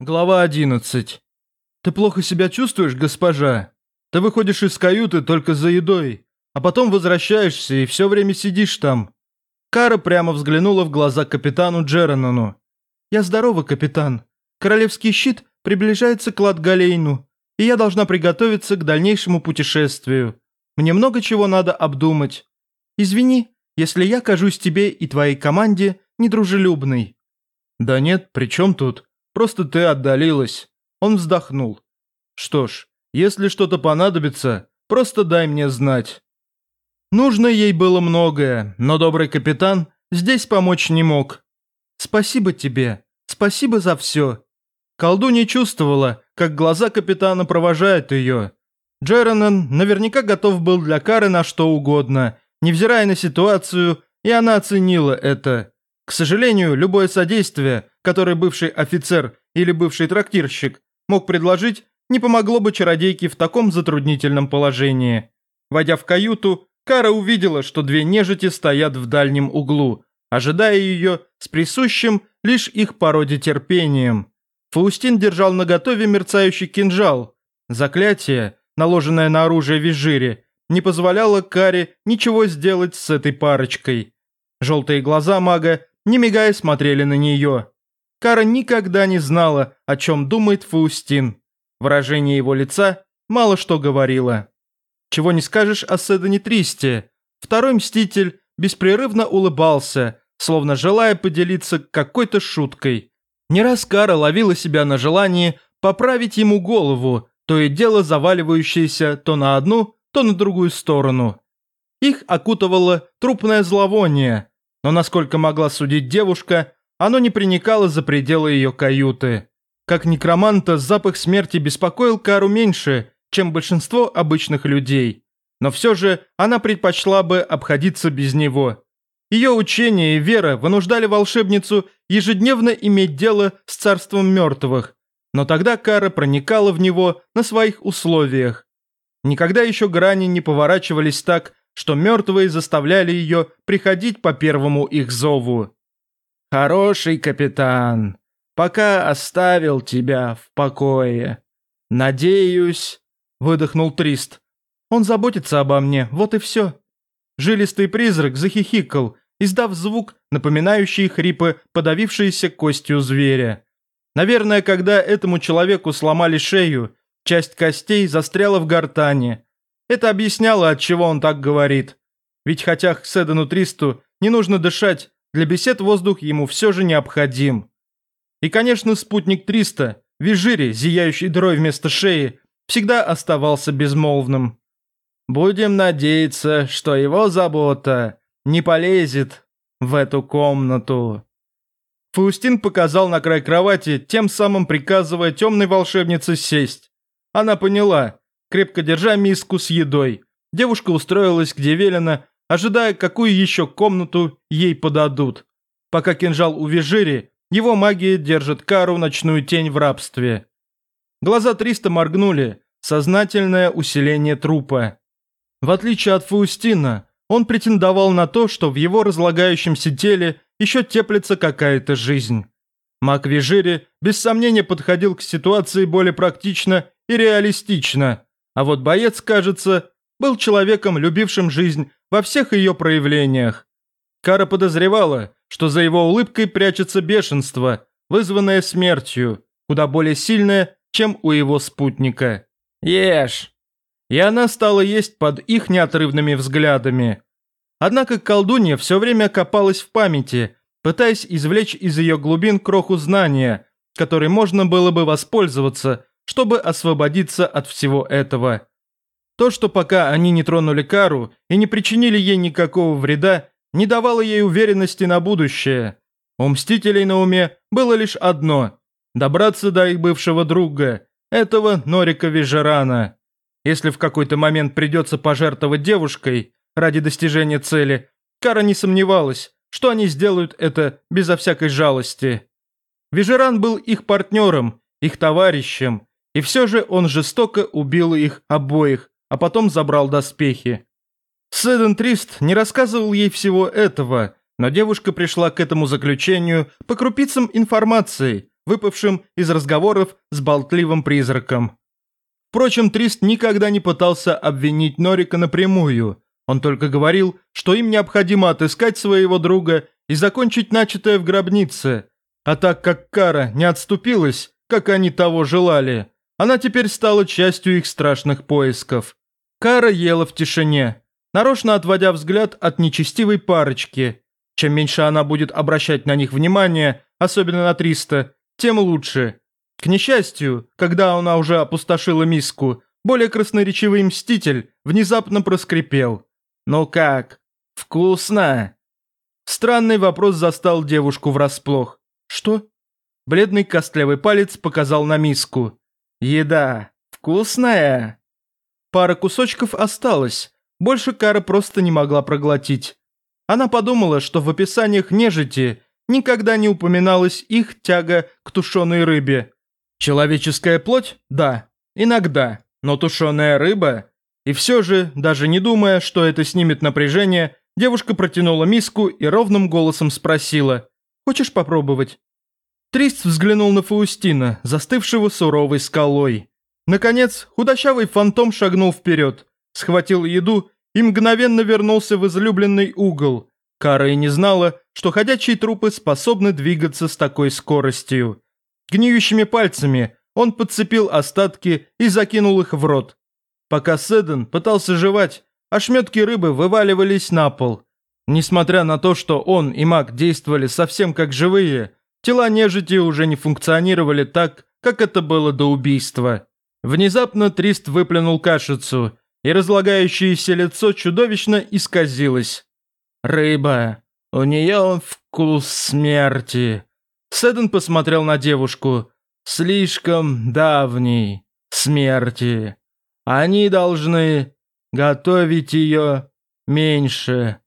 Глава 11. Ты плохо себя чувствуешь, госпожа? Ты выходишь из каюты только за едой, а потом возвращаешься и все время сидишь там. Кара прямо взглянула в глаза капитану Джеранону. «Я здорова, капитан. Королевский щит приближается к Ладгалейну, и я должна приготовиться к дальнейшему путешествию. Мне много чего надо обдумать. Извини, если я кажусь тебе и твоей команде недружелюбной». «Да нет, при чем тут?» Просто ты отдалилась». Он вздохнул. «Что ж, если что-то понадобится, просто дай мне знать». Нужно ей было многое, но добрый капитан здесь помочь не мог. «Спасибо тебе, спасибо за все». Колдунья чувствовала, как глаза капитана провожают ее. Джеронан наверняка готов был для Кары на что угодно, невзирая на ситуацию, и она оценила это. К сожалению, любое содействие, которое бывший офицер или бывший трактирщик мог предложить, не помогло бы чародейке в таком затруднительном положении. Войдя в каюту, Кара увидела, что две нежити стоят в дальнем углу, ожидая ее с присущим лишь их породе терпением. Фаустин держал наготове мерцающий кинжал. Заклятие, наложенное на оружие Визжири, не позволяло Каре ничего сделать с этой парочкой. Желтые глаза мага не мигая смотрели на нее. Кара никогда не знала, о чем думает Фаустин. Выражение его лица мало что говорило. Чего не скажешь о Седане Тристе. Второй Мститель беспрерывно улыбался, словно желая поделиться какой-то шуткой. Не раз Кара ловила себя на желании поправить ему голову, то и дело заваливающееся то на одну, то на другую сторону. Их окутывало трупное зловоние, но насколько могла судить девушка, оно не проникало за пределы ее каюты. Как некроманта, запах смерти беспокоил Кару меньше, чем большинство обычных людей. Но все же она предпочла бы обходиться без него. Ее учение и вера вынуждали волшебницу ежедневно иметь дело с царством мертвых, но тогда Кара проникала в него на своих условиях. Никогда еще грани не поворачивались так, что мертвые заставляли ее приходить по первому их зову. «Хороший капитан, пока оставил тебя в покое. Надеюсь...» – выдохнул Трист. «Он заботится обо мне, вот и все». Жилистый призрак захихикал, издав звук, напоминающий хрипы, подавившиеся костью зверя. Наверное, когда этому человеку сломали шею, часть костей застряла в гортане – это объясняло, от чего он так говорит. Ведь хотя к Седану Тристу не нужно дышать, для бесед воздух ему все же необходим. И, конечно, спутник Триста, Вижири, зияющий дырой вместо шеи, всегда оставался безмолвным. Будем надеяться, что его забота не полезет в эту комнату. Фаустин показал на край кровати, тем самым приказывая темной волшебнице сесть. Она поняла, Крепко держа миску с едой, девушка устроилась где велено, ожидая, какую еще комнату ей подадут. Пока кинжал у Вижири, его магия держит Кару ночную тень в рабстве. Глаза Триста моргнули, сознательное усиление трупа. В отличие от Фаустина, он претендовал на то, что в его разлагающемся теле еще теплится какая-то жизнь. Маг Вижири без сомнения подходил к ситуации более практично и реалистично, а вот боец, кажется, был человеком, любившим жизнь во всех ее проявлениях. Кара подозревала, что за его улыбкой прячется бешенство, вызванное смертью, куда более сильное, чем у его спутника. «Ешь!» И она стала есть под их неотрывными взглядами. Однако колдунья все время копалась в памяти, пытаясь извлечь из ее глубин кроху знания, которой можно было бы воспользоваться, чтобы освободиться от всего этого. То, что пока они не тронули Кару и не причинили ей никакого вреда, не давало ей уверенности на будущее. У Мстителей на уме было лишь одно – добраться до их бывшего друга, этого Норика Вижерана. Если в какой-то момент придется пожертвовать девушкой ради достижения цели, Кара не сомневалась, что они сделают это безо всякой жалости. Вижеран был их партнером, их товарищем, и все же он жестоко убил их обоих, а потом забрал доспехи. Сэден Трист не рассказывал ей всего этого, но девушка пришла к этому заключению по крупицам информации, выпавшим из разговоров с болтливым призраком. Впрочем, Трист никогда не пытался обвинить Норика напрямую. Он только говорил, что им необходимо отыскать своего друга и закончить начатое в гробнице. А так как Кара не отступилась, как они того желали, она теперь стала частью их страшных поисков. Кара ела в тишине, нарочно отводя взгляд от нечестивой парочки. Чем меньше она будет обращать на них внимание, особенно на Триста, тем лучше. К несчастью, когда она уже опустошила миску, более красноречивый мститель внезапно проскрипел. «Ну как? Вкусно?» Странный вопрос застал девушку врасплох. «Что?» Бледный костлявый палец показал на миску. «Еда. Вкусная?» Пара кусочков осталось. Больше Кара просто не могла проглотить. Она подумала, что в описаниях нежити никогда не упоминалась их тяга к тушеной рыбе. Человеческая плоть? Да, иногда. Но тушеная рыба? И все же, даже не думая, что это снимет напряжение, девушка протянула миску и ровным голосом спросила «Хочешь попробовать?» Трист взглянул на Фаустина, застывшего суровой скалой. Наконец, худощавый фантом шагнул вперед, схватил еду и мгновенно вернулся в излюбленный угол. Кара и не знала, что ходячие трупы способны двигаться с такой скоростью. Гниющими пальцами он подцепил остатки и закинул их в рот. Пока Седен пытался жевать, ошметки рыбы вываливались на пол. Несмотря на то, что он и маг действовали совсем как живые, Тела нежити уже не функционировали так, как это было до убийства. Внезапно Трист выплюнул кашицу, и разлагающееся лицо чудовищно исказилось. «Рыба. У нее вкус смерти». Седен посмотрел на девушку. «Слишком давней смерти. Они должны готовить ее меньше.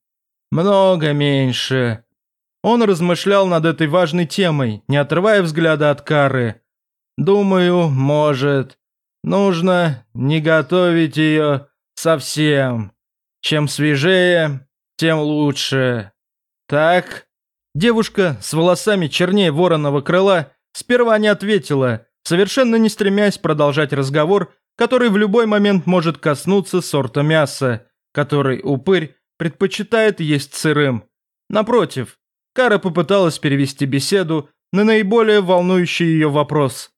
Много меньше. Он размышлял над этой важной темой, не отрывая взгляда от Кары. «Думаю, может, нужно не готовить ее совсем. Чем свежее, тем лучше. Так?» Девушка с волосами чернее вороного крыла сперва не ответила, совершенно не стремясь продолжать разговор, который в любой момент может коснуться сорта мяса, который упырь предпочитает есть сырым. Напротив, Кара попыталась перевести беседу на наиболее волнующий ее вопрос.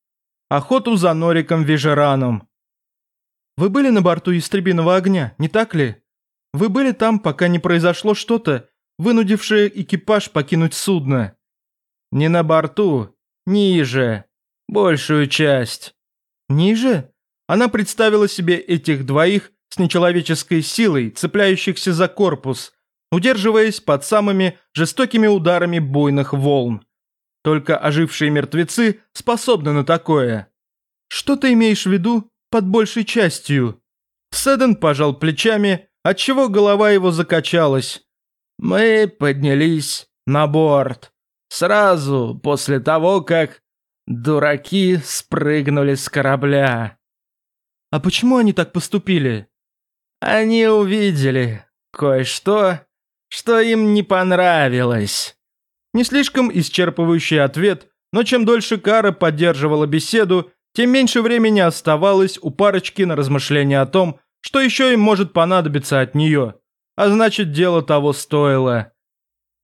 Охоту за Нориком Вижераном. «Вы были на борту истребиного огня, не так ли? Вы были там, пока не произошло что-то, вынудившее экипаж покинуть судно?» «Не на борту, ниже. Большую часть». «Ниже?» Она представила себе этих двоих с нечеловеческой силой, цепляющихся за корпус, удерживаясь под самыми жестокими ударами буйных волн. Только ожившие мертвецы способны на такое. Что ты имеешь в виду под большей частью? Седен пожал плечами, отчего голова его закачалась. Мы поднялись на борт. Сразу после того, как дураки спрыгнули с корабля. А почему они так поступили? Они увидели кое-что что им не понравилось. Не слишком исчерпывающий ответ, но чем дольше Кара поддерживала беседу, тем меньше времени оставалось у парочки на размышления о том, что еще им может понадобиться от нее. А значит, дело того стоило.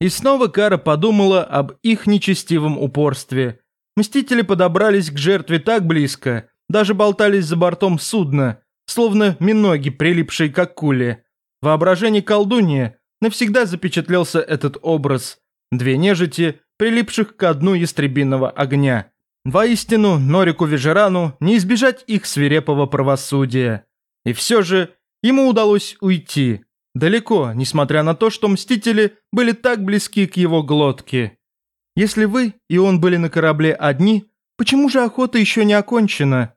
И снова Кара подумала об их нечестивом упорстве. Мстители подобрались к жертве так близко, даже болтались за бортом судна, словно миноги, прилипшие к акуле. Воображение колдуньи навсегда запечатлелся этот образ. Две нежити, прилипших к дну ястребиного огня. Воистину, Норику Вежерану не избежать их свирепого правосудия. И все же ему удалось уйти. Далеко, несмотря на то, что Мстители были так близки к его глотке. Если вы и он были на корабле одни, почему же охота еще не окончена?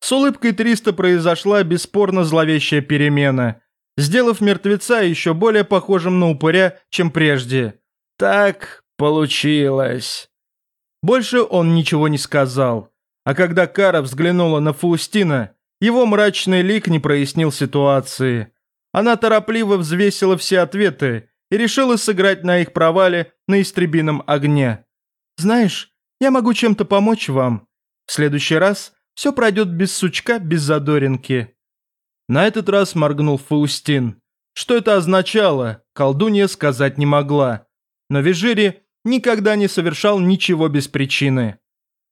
С улыбкой Триста произошла бесспорно зловещая перемена – сделав мертвеца еще более похожим на упыря, чем прежде. Так получилось. Больше он ничего не сказал. А когда Кара взглянула на Фаустина, его мрачный лик не прояснил ситуации. Она торопливо взвесила все ответы и решила сыграть на их провале на истребином огне. «Знаешь, я могу чем-то помочь вам. В следующий раз все пройдет без сучка, без задоринки». На этот раз моргнул Фаустин. Что это означало, колдунья сказать не могла. Но Вижири никогда не совершал ничего без причины.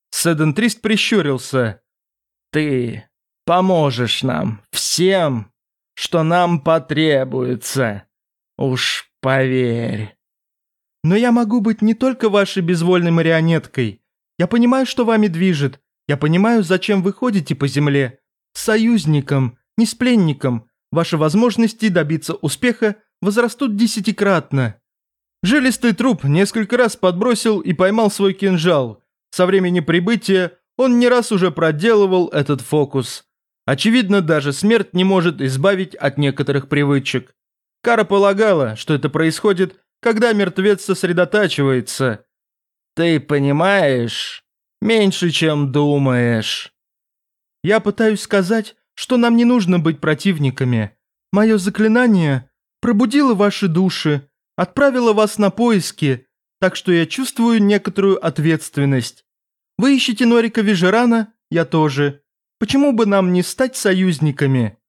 Седентрист прищурился. «Ты поможешь нам, всем, что нам потребуется. Уж поверь». «Но я могу быть не только вашей безвольной марионеткой. Я понимаю, что вами движет. Я понимаю, зачем вы ходите по земле. Союзником, не с пленником. Ваши возможности добиться успеха возрастут десятикратно. Жилистый труп несколько раз подбросил и поймал свой кинжал. Со времени прибытия он не раз уже проделывал этот фокус. Очевидно, даже смерть не может избавить от некоторых привычек. Кара полагала, что это происходит, когда мертвец сосредотачивается. «Ты понимаешь? Меньше, чем думаешь». «Я пытаюсь сказать, что нам не нужно быть противниками. Мое заклинание пробудило ваши души, отправило вас на поиски, так что я чувствую некоторую ответственность. Вы ищете Норика Вижерана, я тоже. Почему бы нам не стать союзниками?»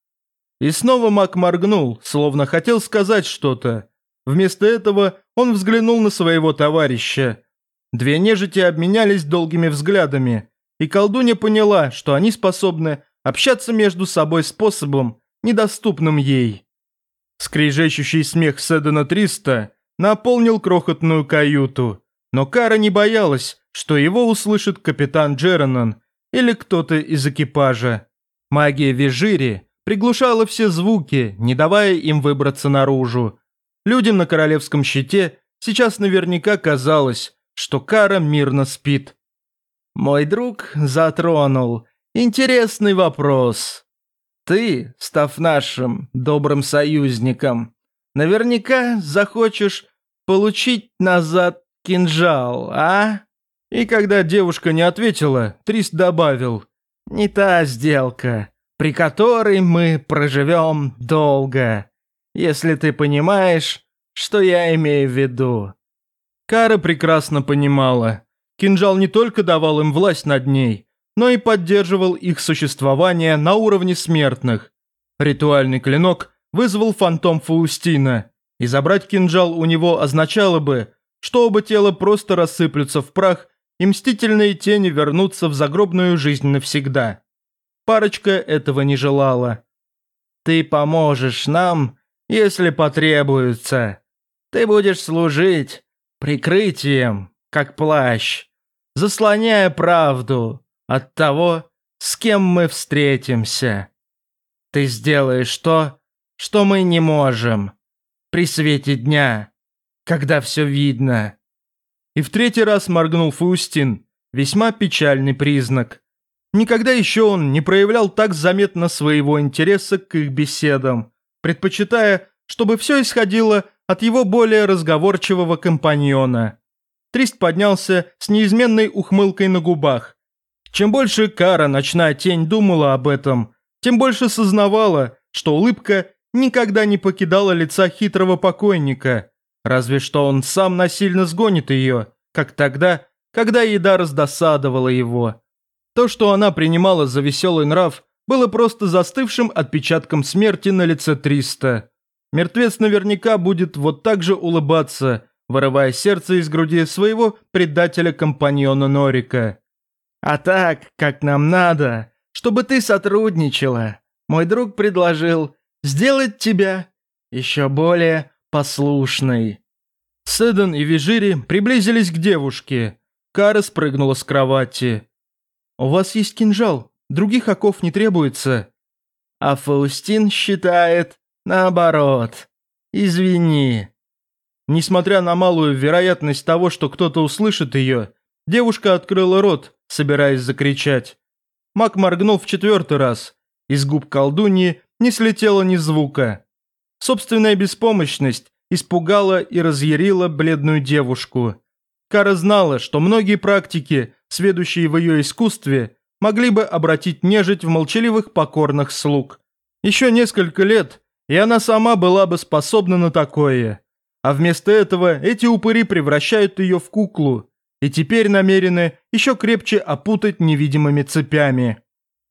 И снова Мак моргнул, словно хотел сказать что-то. Вместо этого он взглянул на своего товарища. Две нежити обменялись долгими взглядами, и колдунья поняла, что они способны общаться между собой способом, недоступным ей. Скрежещущий смех Седана Триста наполнил крохотную каюту, но Кара не боялась, что его услышит капитан Джеранон или кто-то из экипажа. Магия Вижири приглушала все звуки, не давая им выбраться наружу. Людям на королевском щите сейчас наверняка казалось, что Кара мирно спит. Мой друг затронул Интересный вопрос. Ты, став нашим добрым союзником, наверняка захочешь получить назад кинжал, а? И когда девушка не ответила, Трис добавил, «Не та сделка, при которой мы проживем долго, если ты понимаешь, что я имею в виду». Кара прекрасно понимала. Кинжал не только давал им власть над ней, но и поддерживал их существование на уровне смертных. Ритуальный клинок вызвал фантом Фаустина, и забрать кинжал у него означало бы, что оба тела просто рассыплются в прах, и мстительные тени вернутся в загробную жизнь навсегда. Парочка этого не желала. «Ты поможешь нам, если потребуется. Ты будешь служить прикрытием, как плащ, заслоняя правду, от того, с кем мы встретимся. Ты сделаешь то, что мы не можем. При свете дня, когда все видно. И в третий раз моргнул Фаустин. Весьма печальный признак. Никогда еще он не проявлял так заметно своего интереса к их беседам, предпочитая, чтобы все исходило от его более разговорчивого компаньона. Трист поднялся с неизменной ухмылкой на губах, чем больше Кара, ночная тень, думала об этом, тем больше сознавала, что улыбка никогда не покидала лица хитрого покойника, разве что он сам насильно сгонит ее, как тогда, когда еда раздосадовала его. То, что она принимала за веселый нрав, было просто застывшим отпечатком смерти на лице Триста. Мертвец наверняка будет вот так же улыбаться, вырывая сердце из груди своего предателя-компаньона Норика. А так, как нам надо, чтобы ты сотрудничала. Мой друг предложил сделать тебя еще более послушной». Седан и Вижири приблизились к девушке. Кара спрыгнула с кровати. «У вас есть кинжал, других оков не требуется». А Фаустин считает наоборот. Извини. Несмотря на малую вероятность того, что кто-то услышит ее, девушка открыла рот, собираясь закричать. Мак моргнул в четвертый раз. Из губ колдуньи не слетело ни звука. Собственная беспомощность испугала и разъярила бледную девушку. Кара знала, что многие практики, сведущие в ее искусстве, могли бы обратить нежить в молчаливых покорных слуг. Еще несколько лет, и она сама была бы способна на такое. А вместо этого эти упыри превращают ее в куклу, и теперь намерены еще крепче опутать невидимыми цепями.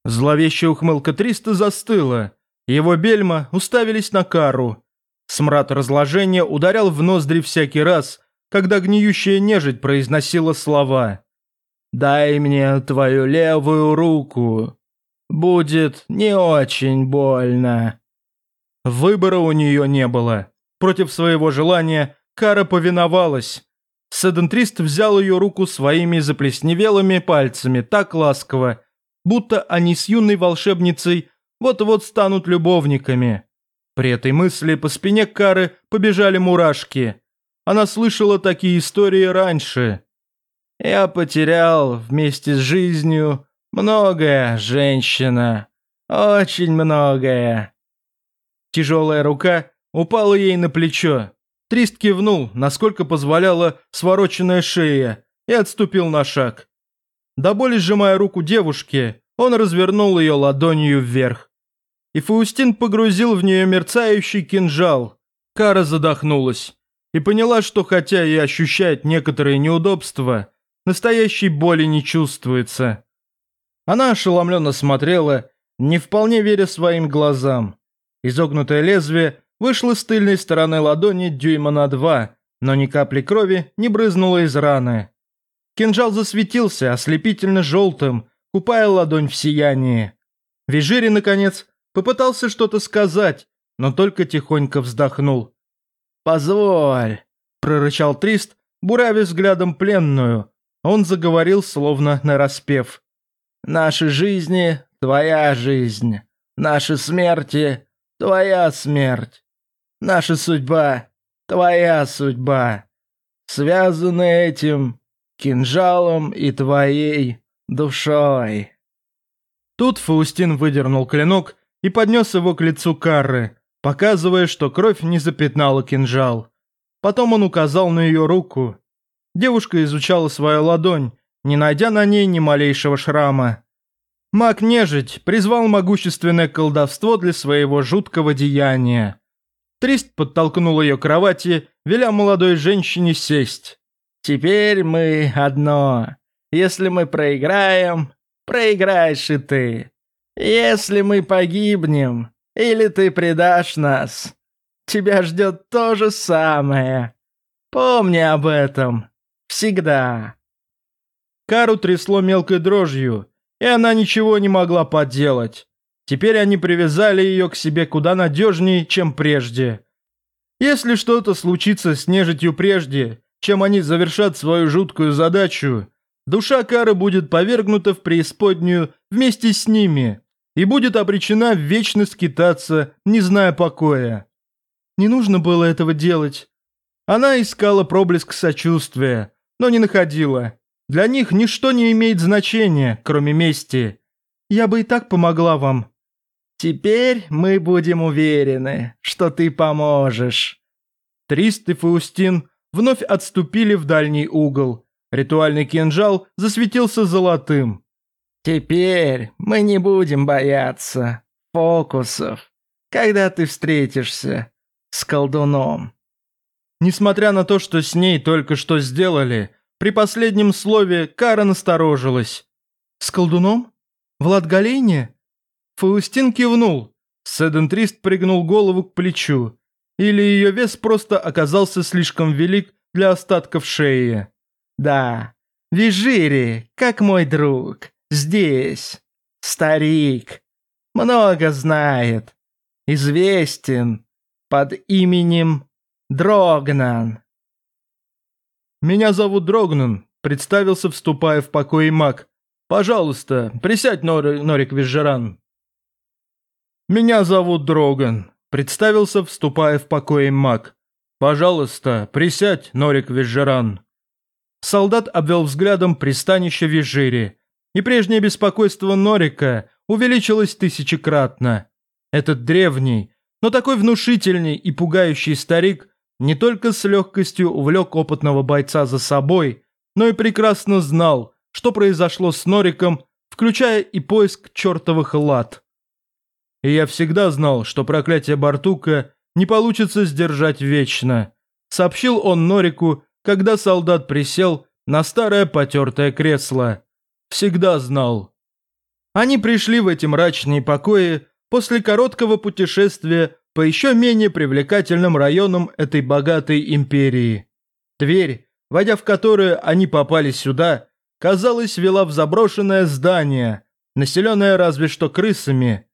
Зловещая ухмылка Триста застыла. Его бельма уставились на кару. Смрад разложения ударял в ноздри всякий раз, когда гниющая нежить произносила слова. «Дай мне твою левую руку. Будет не очень больно». Выбора у нее не было. Против своего желания Кара повиновалась. Седентрист взял ее руку своими заплесневелыми пальцами так ласково, будто они с юной волшебницей вот-вот станут любовниками. При этой мысли по спине Кары побежали мурашки. Она слышала такие истории раньше. «Я потерял вместе с жизнью многое, женщина. Очень многое». Тяжелая рука упала ей на плечо. Трист кивнул, насколько позволяла свороченная шея, и отступил на шаг. До боли сжимая руку девушки, он развернул ее ладонью вверх. И Фаустин погрузил в нее мерцающий кинжал. Кара задохнулась и поняла, что хотя и ощущает некоторые неудобства, настоящей боли не чувствуется. Она ошеломленно смотрела, не вполне веря своим глазам. Изогнутое лезвие вышло с тыльной стороны ладони дюйма на два, но ни капли крови не брызнуло из раны. Кинжал засветился ослепительно желтым, купая ладонь в сиянии. Вижири, наконец, попытался что-то сказать, но только тихонько вздохнул. «Позволь», – прорычал Трист, буравя взглядом пленную. Он заговорил, словно нараспев. «Наши жизни – твоя жизнь. Наши смерти – твоя смерть. Наша судьба – твоя судьба. Связаны этим кинжалом и твоей душой». Тут Фаустин выдернул клинок и поднес его к лицу Карры, показывая, что кровь не запятнала кинжал. Потом он указал на ее руку. Девушка изучала свою ладонь, не найдя на ней ни малейшего шрама. Маг-нежить призвал могущественное колдовство для своего жуткого деяния. Трист подтолкнул ее к кровати, веля молодой женщине сесть. «Теперь мы одно. Если мы проиграем, проиграешь и ты. Если мы погибнем, или ты предашь нас, тебя ждет то же самое. Помни об этом. Всегда». Кару трясло мелкой дрожью, и она ничего не могла поделать. Теперь они привязали ее к себе куда надежнее, чем прежде. Если что-то случится с нежитью прежде, чем они завершат свою жуткую задачу, душа Кары будет повергнута в преисподнюю вместе с ними и будет обречена в вечность скитаться, не зная покоя. Не нужно было этого делать. Она искала проблеск сочувствия, но не находила. Для них ничто не имеет значения, кроме мести. Я бы и так помогла вам. Теперь мы будем уверены, что ты поможешь. Трист и Фаустин вновь отступили в дальний угол. Ритуальный кинжал засветился золотым. «Теперь мы не будем бояться фокусов, когда ты встретишься с колдуном». Несмотря на то, что с ней только что сделали, при последнем слове Кара насторожилась. «С колдуном? Влад Галейне?» Фаустин кивнул. Седентрист пригнул голову к плечу. Или ее вес просто оказался слишком велик для остатков шеи. «Да, Вижири, как мой друг, здесь. Старик. Много знает. Известен. Под именем Дрогнан». «Меня зовут Дрогнан», – представился, вступая в покой маг. «Пожалуйста, присядь, Нор Норик Визжеран». «Меня зовут Дроган», – представился, вступая в покой маг. «Пожалуйста, присядь, Норик Визжеран». Солдат обвел взглядом пристанище Визжири, и прежнее беспокойство Норика увеличилось тысячекратно. Этот древний, но такой внушительный и пугающий старик не только с легкостью увлек опытного бойца за собой, но и прекрасно знал, что произошло с Нориком, включая и поиск чертовых лад. И я всегда знал, что проклятие Бартука не получится сдержать вечно. Сообщил он Норику, когда солдат присел на старое потертое кресло. Всегда знал. Они пришли в эти мрачные покои после короткого путешествия по еще менее привлекательным районам этой богатой империи. Дверь, войдя в которую они попали сюда, казалось, вела в заброшенное здание, населенное разве что крысами.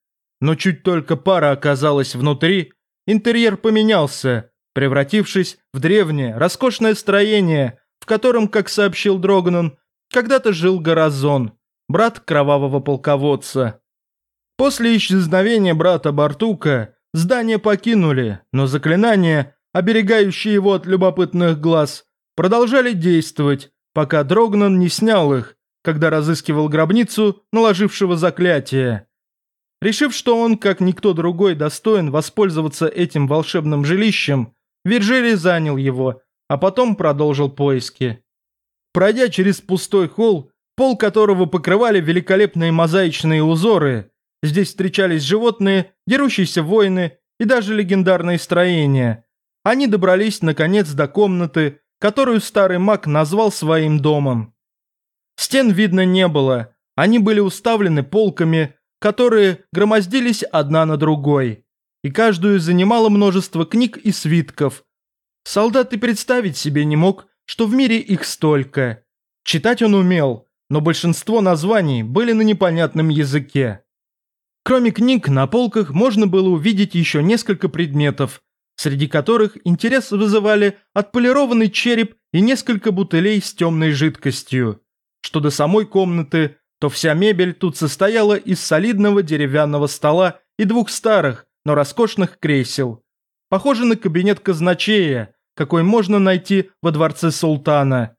Но чуть только пара оказалась внутри, интерьер поменялся, превратившись в древнее, роскошное строение, в котором, как сообщил Дрогнан, когда-то жил Горазон, брат кровавого полководца. После исчезновения брата Бартука здание покинули, но заклинания, оберегающие его от любопытных глаз, продолжали действовать, пока Дрогнан не снял их, когда разыскивал гробницу наложившего заклятие. Решив, что он, как никто другой, достоин воспользоваться этим волшебным жилищем, Виржили занял его, а потом продолжил поиски. Пройдя через пустой холл, пол которого покрывали великолепные мозаичные узоры, здесь встречались животные, дерущиеся воины и даже легендарные строения. Они добрались, наконец, до комнаты, которую старый маг назвал своим домом. Стен видно не было, они были уставлены полками, которые громоздились одна на другой, и каждую занимало множество книг и свитков. Солдат и представить себе не мог, что в мире их столько. Читать он умел, но большинство названий были на непонятном языке. Кроме книг, на полках можно было увидеть еще несколько предметов, среди которых интерес вызывали отполированный череп и несколько бутылей с темной жидкостью. Что до самой комнаты, то вся мебель тут состояла из солидного деревянного стола и двух старых, но роскошных кресел. Похоже на кабинет казначея, какой можно найти во дворце султана.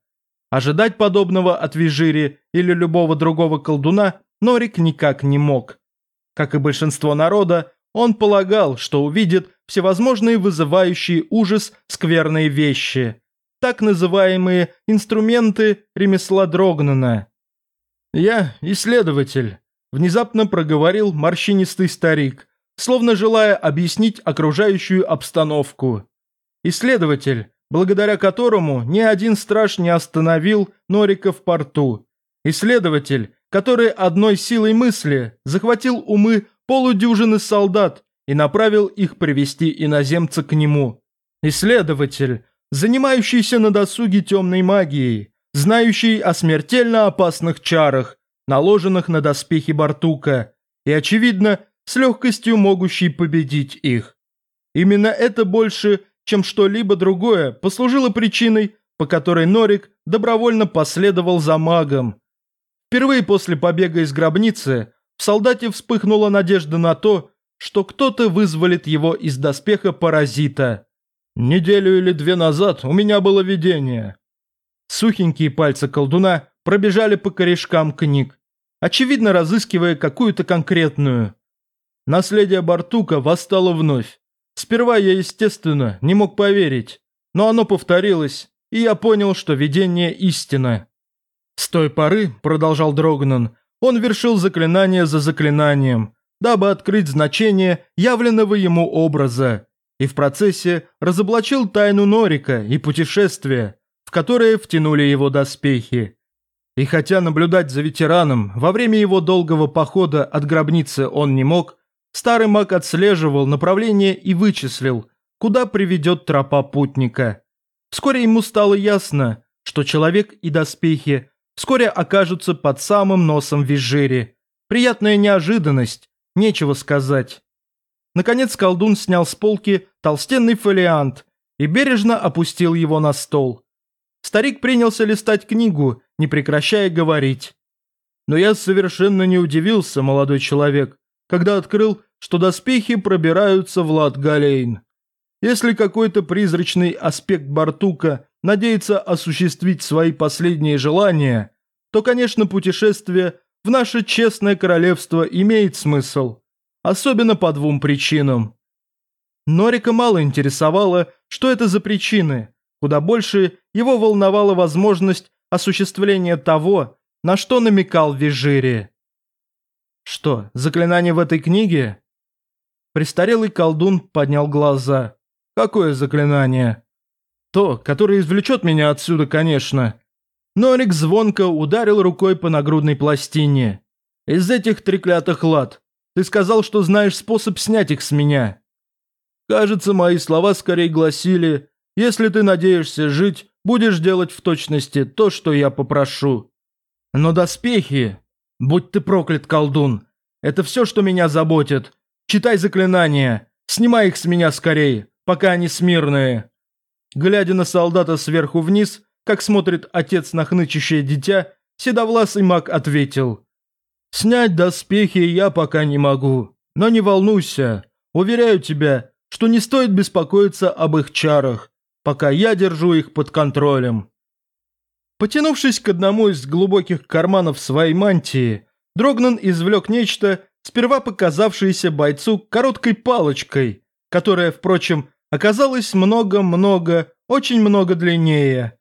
Ожидать подобного от Вижири или любого другого колдуна Норик никак не мог. Как и большинство народа, он полагал, что увидит всевозможные вызывающие ужас скверные вещи, так называемые инструменты ремесла Дрогнана. «Я исследователь», – внезапно проговорил морщинистый старик, словно желая объяснить окружающую обстановку. Исследователь, благодаря которому ни один страж не остановил Норика в порту. Исследователь, который одной силой мысли захватил умы полудюжины солдат и направил их привести иноземца к нему. Исследователь, занимающийся на досуге темной магией, знающий о смертельно опасных чарах, наложенных на доспехи Бартука, и, очевидно, с легкостью могущий победить их. Именно это больше, чем что-либо другое, послужило причиной, по которой Норик добровольно последовал за магом. Впервые после побега из гробницы в солдате вспыхнула надежда на то, что кто-то вызволит его из доспеха паразита. Неделю или две назад у меня было видение. Сухенькие пальцы колдуна пробежали по корешкам книг, очевидно разыскивая какую-то конкретную. Наследие Бартука восстало вновь. Сперва я, естественно, не мог поверить, но оно повторилось, и я понял, что видение истина. С той поры, продолжал Дрогнан, он вершил заклинание за заклинанием, дабы открыть значение явленного ему образа, и в процессе разоблачил тайну Норика и путешествия, в которое втянули его доспехи. И хотя наблюдать за ветераном во время его долгого похода от гробницы он не мог, старый маг отслеживал направление и вычислил, куда приведет тропа путника. Вскоре ему стало ясно, что человек и доспехи вскоре окажутся под самым носом Визжири. Приятная неожиданность, нечего сказать. Наконец колдун снял с полки толстенный фолиант и бережно опустил его на стол. Старик принялся листать книгу, не прекращая говорить. Но я совершенно не удивился, молодой человек, когда открыл, что доспехи пробираются в лад Галейн. Если какой-то призрачный аспект Бартука надеется осуществить свои последние желания, то, конечно, путешествие в наше честное королевство имеет смысл. Особенно по двум причинам. Норика мало интересовало, что это за причины. Куда больше его волновала возможность осуществления того, на что намекал Вижири. Что, заклинание в этой книге? Престарелый колдун поднял глаза. Какое заклинание? То, которое извлечет меня отсюда, конечно. Норик звонко ударил рукой по нагрудной пластине. «Из этих треклятых лад. Ты сказал, что знаешь способ снять их с меня». Кажется, мои слова скорее гласили «Если ты надеешься жить, будешь делать в точности то, что я попрошу». Но доспехи... Будь ты проклят, колдун. Это все, что меня заботит. Читай заклинания. Снимай их с меня скорее, пока они смирные. Глядя на солдата сверху вниз, как смотрит отец на хнычащее дитя, седовласый маг ответил. «Снять доспехи я пока не могу, но не волнуйся. Уверяю тебя, что не стоит беспокоиться об их чарах, пока я держу их под контролем». Потянувшись к одному из глубоких карманов своей мантии, Дрогнан извлек нечто, сперва показавшееся бойцу короткой палочкой, которая, впрочем, оказалась много-много, очень много длиннее.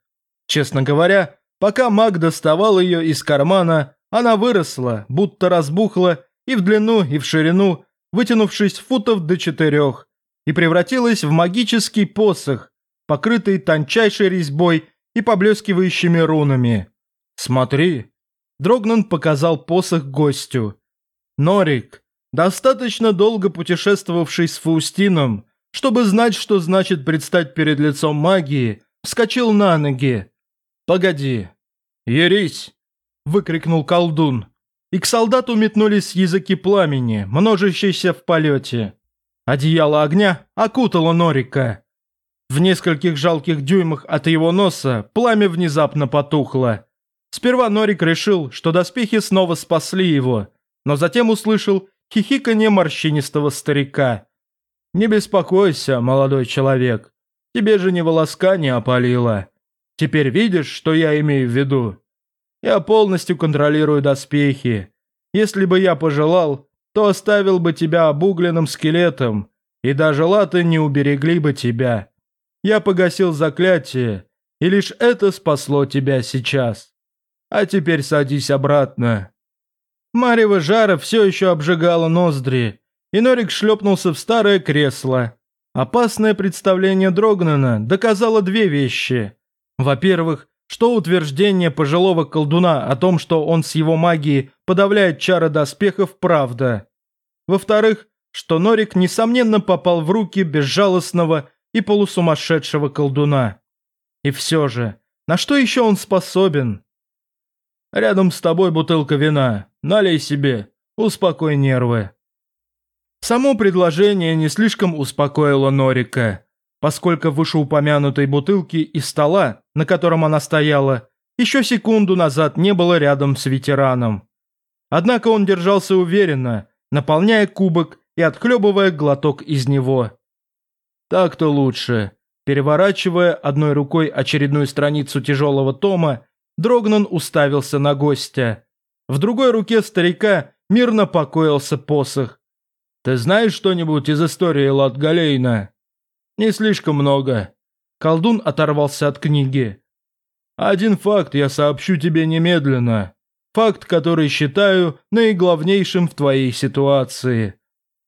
Честно говоря, пока маг доставал ее из кармана, она выросла, будто разбухла и в длину, и в ширину, вытянувшись футов до четырех, и превратилась в магический посох, покрытый тончайшей резьбой и поблескивающими рунами. «Смотри!» Дрогнан показал посох гостю. Норик, достаточно долго путешествовавший с Фаустином, чтобы знать, что значит предстать перед лицом магии, вскочил на ноги. «Погоди!» «Ерись!» – выкрикнул колдун. И к солдату метнулись языки пламени, множащиеся в полете. Одеяло огня окутало Норика. В нескольких жалких дюймах от его носа пламя внезапно потухло. Сперва Норик решил, что доспехи снова спасли его, но затем услышал хихиканье морщинистого старика. «Не беспокойся, молодой человек, тебе же ни волоска не опалило. Теперь видишь, что я имею в виду? Я полностью контролирую доспехи. Если бы я пожелал, то оставил бы тебя обугленным скелетом, и даже латы не уберегли бы тебя. Я погасил заклятие, и лишь это спасло тебя сейчас. А теперь садись обратно». Марево жара все еще обжигало ноздри, и Норик шлепнулся в старое кресло. Опасное представление Дрогнана доказало две вещи. Во-первых, что утверждение пожилого колдуна о том, что он с его магией подавляет чары доспехов, правда. Во-вторых, что Норик, несомненно, попал в руки безжалостного и полусумасшедшего колдуна. И все же, на что еще он способен? Рядом с тобой бутылка вина. Налей себе. Успокой нервы. Само предложение не слишком успокоило Норика, поскольку в вышеупомянутой бутылки и стола, на котором она стояла, еще секунду назад не было рядом с ветераном. Однако он держался уверенно, наполняя кубок и отхлебывая глоток из него. Так-то лучше. Переворачивая одной рукой очередную страницу тяжелого тома, Дрогнан уставился на гостя. В другой руке старика мирно покоился посох. «Ты знаешь что-нибудь из истории Латгалейна?» «Не слишком много». Колдун оторвался от книги. «Один факт я сообщу тебе немедленно. Факт, который считаю наиглавнейшим в твоей ситуации.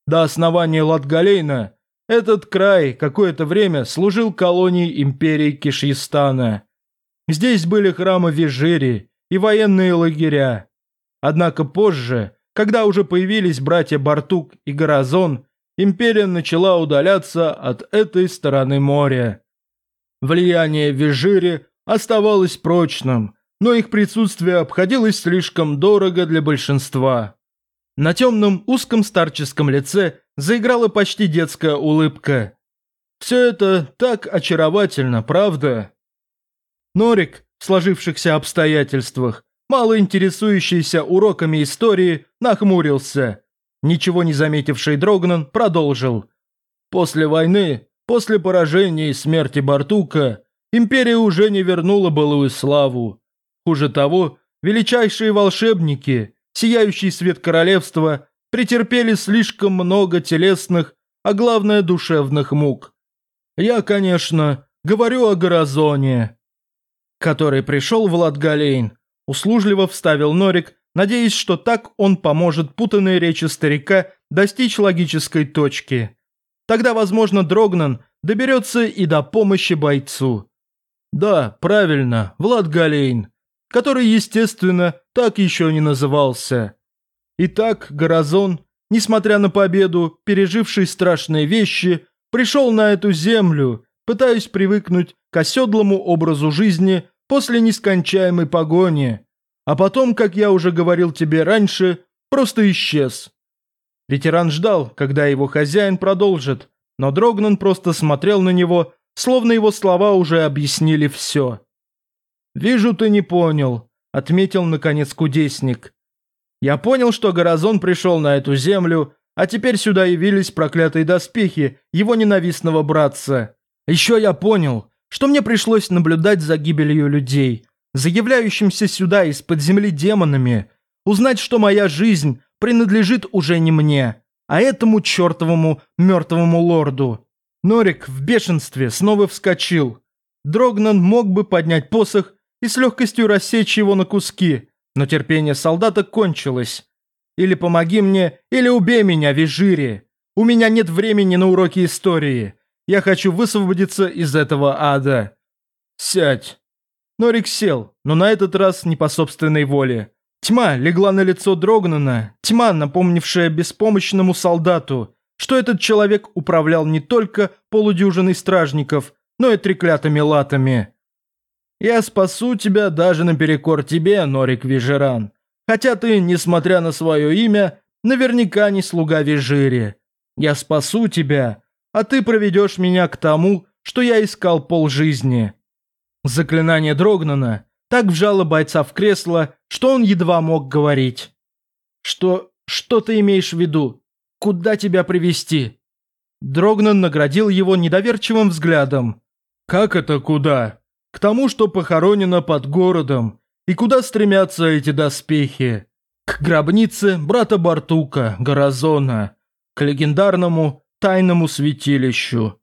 До основания Латгалейна этот край какое-то время служил колонией империи Кишьестана. Здесь были храмы Вижири и военные лагеря. Однако позже когда уже появились братья Бартук и Горазон, империя начала удаляться от этой стороны моря. Влияние Вижири оставалось прочным, но их присутствие обходилось слишком дорого для большинства. На темном узком старческом лице заиграла почти детская улыбка. Все это так очаровательно, правда? Норик в сложившихся обстоятельствах мало интересующийся уроками истории, нахмурился. Ничего не заметивший Дрогнан продолжил. После войны, после поражения и смерти Бартука, империя уже не вернула былую славу. Хуже того, величайшие волшебники, сияющий свет королевства, претерпели слишком много телесных, а главное душевных мук. Я, конечно, говорю о Горазоне, который пришел в Ладгалейн Услужливо вставил Норик, надеясь, что так он поможет путанной речи старика достичь логической точки. Тогда, возможно, Дрогнан доберется и до помощи бойцу. Да, правильно, Влад Галейн. который, естественно, так еще не назывался. Итак, Горазон, несмотря на победу, переживший страшные вещи, пришел на эту землю, пытаясь привыкнуть к оседлому образу жизни после нескончаемой погони, а потом, как я уже говорил тебе раньше, просто исчез. Ветеран ждал, когда его хозяин продолжит, но Дрогнан просто смотрел на него, словно его слова уже объяснили все. «Вижу, ты не понял», — отметил наконец кудесник. «Я понял, что Горазон пришел на эту землю, а теперь сюда явились проклятые доспехи его ненавистного братца. Еще я понял, что мне пришлось наблюдать за гибелью людей, заявляющимся сюда из-под земли демонами, узнать, что моя жизнь принадлежит уже не мне, а этому чертовому мертвому лорду. Норик в бешенстве снова вскочил. Дрогнан мог бы поднять посох и с легкостью рассечь его на куски, но терпение солдата кончилось. Или помоги мне, или убей меня, Вижири. У меня нет времени на уроки истории. Я хочу высвободиться из этого ада. Сядь. Норик сел, но на этот раз не по собственной воле. Тьма легла на лицо Дрогнана, тьма, напомнившая беспомощному солдату, что этот человек управлял не только полудюжиной стражников, но и треклятыми латами. «Я спасу тебя даже наперекор тебе, Норик Вижеран, хотя ты, несмотря на свое имя, наверняка не слуга Вижири. Я спасу тебя, а ты проведешь меня к тому, что я искал полжизни». Заклинание Дрогнана так вжало бойца в кресло, что он едва мог говорить. «Что... что ты имеешь в виду? Куда тебя привести? Дрогнан наградил его недоверчивым взглядом. «Как это куда? К тому, что похоронено под городом. И куда стремятся эти доспехи? К гробнице брата Бартука, Горазона. К легендарному тайному святилищу».